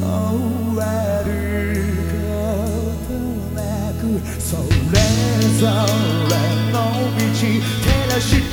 終わることなくそれぞれの道照らして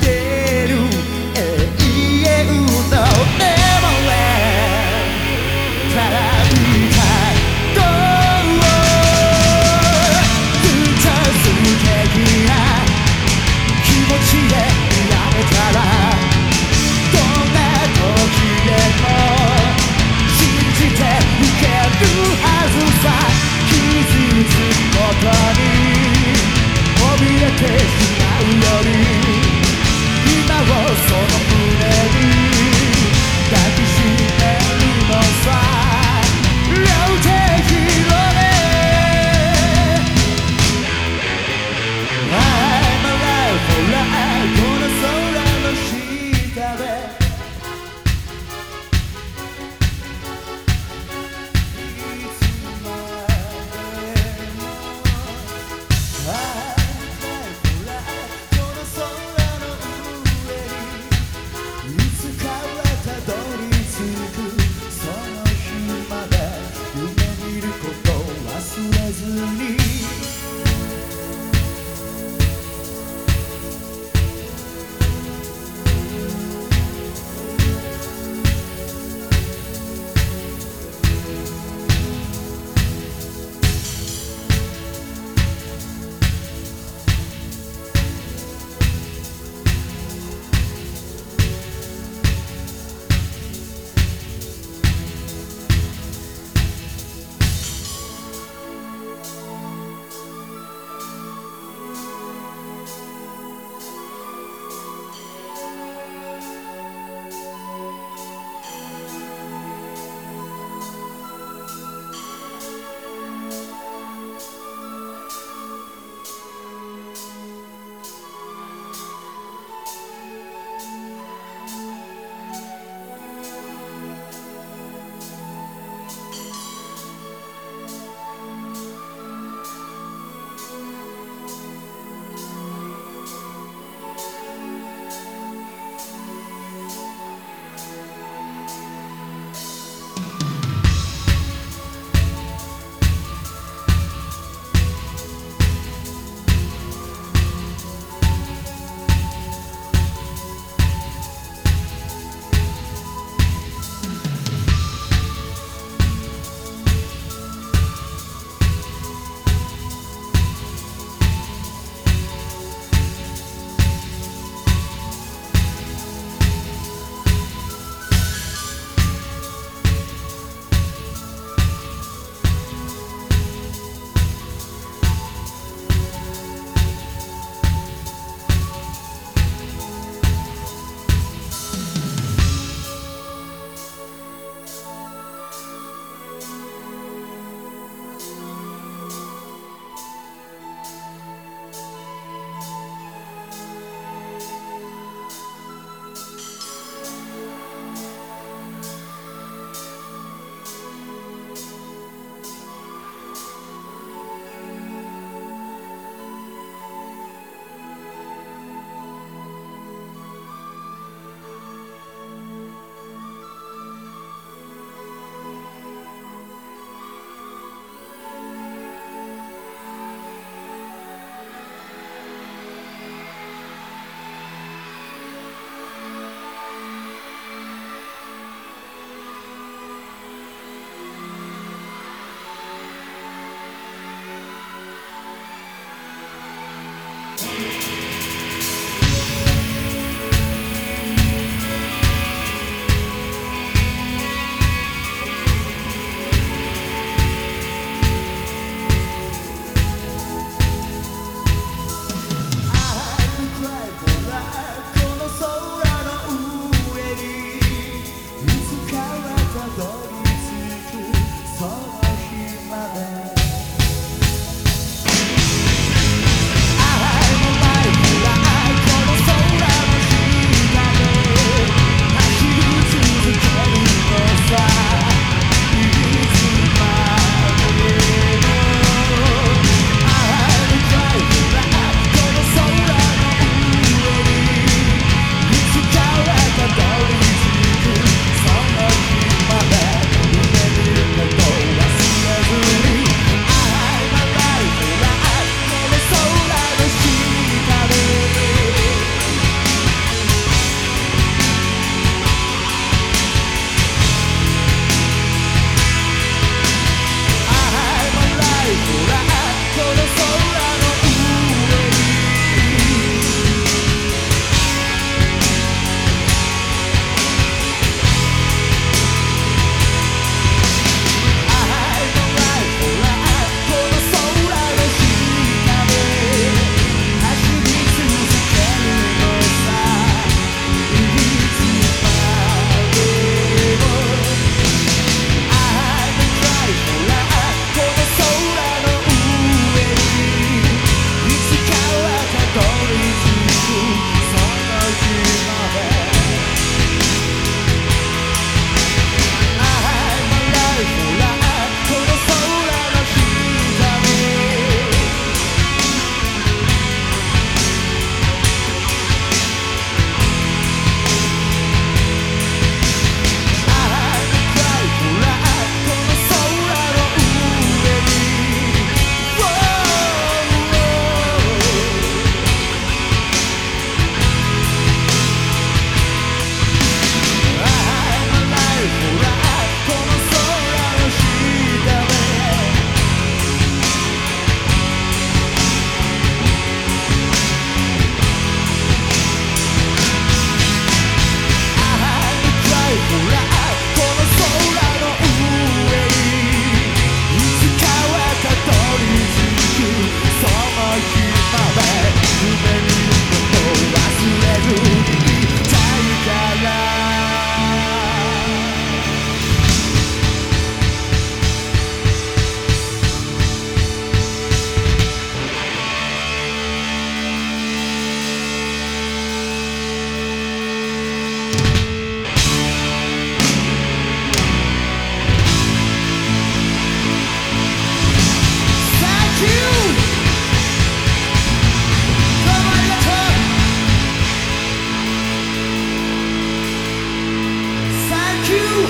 you